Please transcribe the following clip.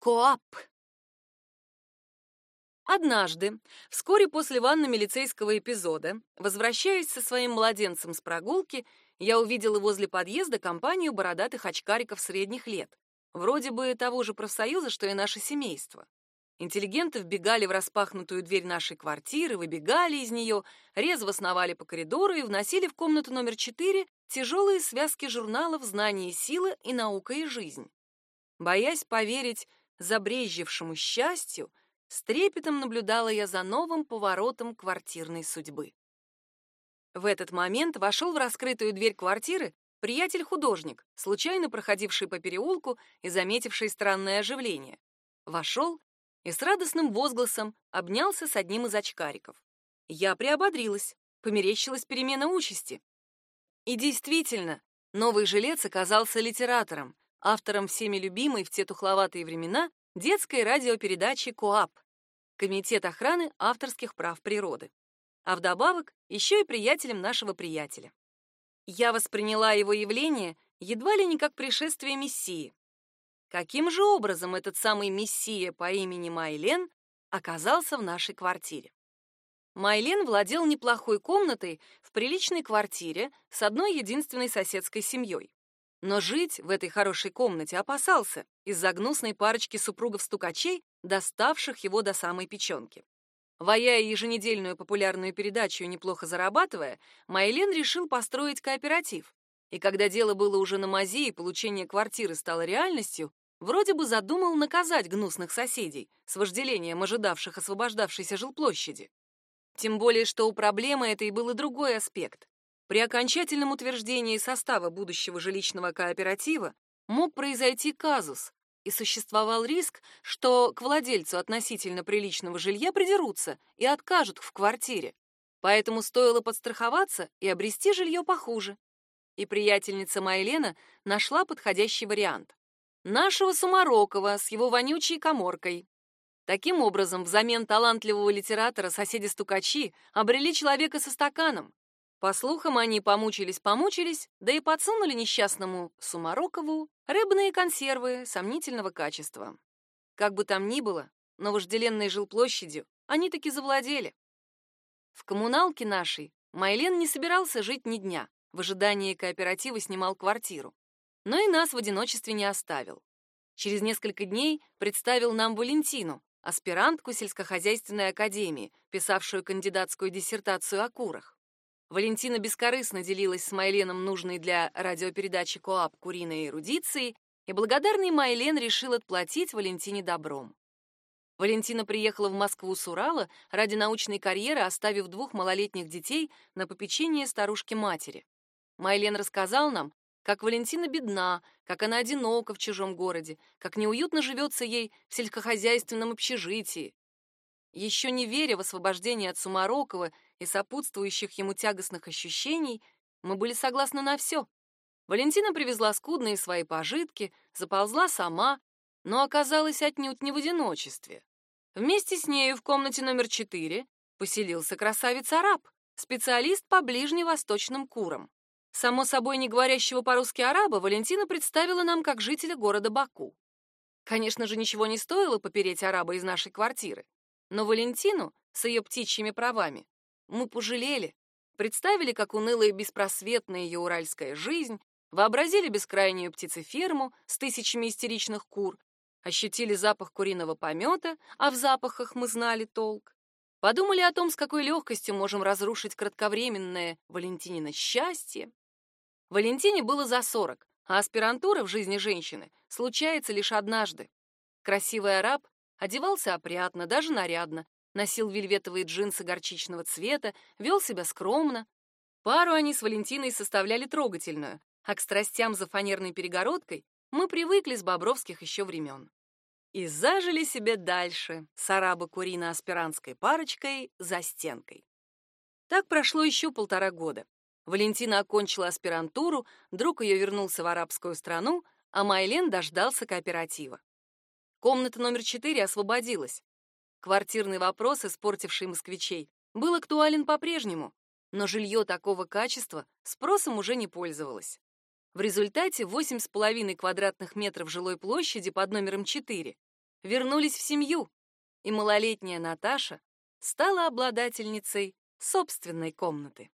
Коап. Однажды, вскоре после ванно-милицейского эпизода, возвращаясь со своим младенцем с прогулки, я увидела возле подъезда компанию бородатых очкариков средних лет, вроде бы того же профсоюза, что и наше семейство. Интеллигенты вбегали в распахнутую дверь нашей квартиры, выбегали из нее, резво сновали по коридору и вносили в комнату номер четыре тяжелые связки журналов «Знание и сила» и «Наука и жизнь». Боясь поверить забрезжившему счастью, с трепетом наблюдала я за новым поворотом квартирной судьбы. В этот момент вошел в раскрытую дверь квартиры приятель-художник, случайно проходивший по переулку и заметивший странное оживление. Вошел и с радостным возгласом обнялся с одним из очкариков. Я приободрилась, померещилась перемена участи. И действительно, новый жилец оказался литератором, автором всеми любимой в те тухловатые времена детской радиопередачи КОАП Комитет охраны авторских прав природы. А вдобавок еще и приятелем нашего приятеля. Я восприняла его явление едва ли не как пришествие Мессии. Каким же образом этот самый Мессия по имени Майлен оказался в нашей квартире? Майлен владел неплохой комнатой в приличной квартире с одной единственной соседской семьей. Но жить в этой хорошей комнате опасался из-за гнусной парочки супругов-стукачей, доставших его до самой печенки. Ваяя еженедельную популярную передачу неплохо зарабатывая, Майлен решил построить кооператив. И когда дело было уже на мази и получение квартиры стало реальностью, вроде бы задумал наказать гнусных соседей с вожделением ожидавших освобождавшейся жилплощади. Тем более, что у проблемы этой был и другой аспект. При окончательном утверждении состава будущего жилищного кооператива мог произойти казус, и существовал риск, что к владельцу относительно приличного жилья придерутся и откажут в квартире. Поэтому стоило подстраховаться и обрести жилье похуже. И приятельница Майлена нашла подходящий вариант. Нашего Сумарокова с его вонючей коморкой. Таким образом, взамен талантливого литератора соседи-стукачи обрели человека со стаканом, по слухам, они помучились-помучились, да и подсунули несчастному Сумарокову рыбные консервы сомнительного качества. Как бы там ни было, но вожделенной жилплощадью они таки завладели. В коммуналке нашей Майлен не собирался жить ни дня, в ожидании кооператива снимал квартиру. Но и нас в одиночестве не оставил. Через несколько дней представил нам Валентину, аспирантку сельскохозяйственной академии, писавшую кандидатскую диссертацию о курах. Валентина бескорыстно делилась с Майленом нужной для радиопередачи КоАП куриной эрудицией, и благодарный Майлен решил отплатить Валентине добром. Валентина приехала в Москву с Урала ради научной карьеры, оставив двух малолетних детей на попечение старушки-матери. Майлен рассказал нам, как Валентина бедна, как она одинока в чужом городе, как неуютно живется ей в сельскохозяйственном общежитии. Еще не веря в освобождение от Сумарокова и сопутствующих ему тягостных ощущений, мы были согласны на все. Валентина привезла скудные свои пожитки, заползла сама, но оказалась отнюдь не в одиночестве. Вместе с нею в комнате номер четыре поселился красавец-араб, специалист по ближневосточным курам. Само собой, не говорящего по-русски араба, Валентина представила нам как жителя города Баку. Конечно же, ничего не стоило попереть араба из нашей квартиры, но Валентину с ее птичьими правами мы пожалели, представили, как унылая и беспросветная ее уральская жизнь, вообразили бескрайнюю птицеферму с тысячами истеричных кур, ощутили запах куриного помета, а в запахах мы знали толк. Подумали о том, с какой легкостью можем разрушить кратковременное Валентинино счастье. Валентине было за сорок, а аспирантура в жизни женщины случается лишь однажды. Красивый араб одевался опрятно, даже нарядно, носил вельветовые джинсы горчичного цвета, вел себя скромно. Пару они с Валентиной составляли трогательную, а к страстям за фанерной перегородкой мы привыкли с бобровских еще времен. И зажили себе дальше с арабо-курино-аспирантской парочкой за стенкой. Так прошло еще полтора года. Валентина окончила аспирантуру, друг ее вернулся в арабскую страну, а Майлен дождался кооператива. Комната номер четыре освободилась. Квартирный вопрос, испортивший москвичей, был актуален по-прежнему, но жилье такого качества спросом уже не пользовалось. В результате 8,5 квадратных метров жилой площади под номером 4 вернулись в семью, и малолетняя Наташа стала обладательницей собственной комнаты.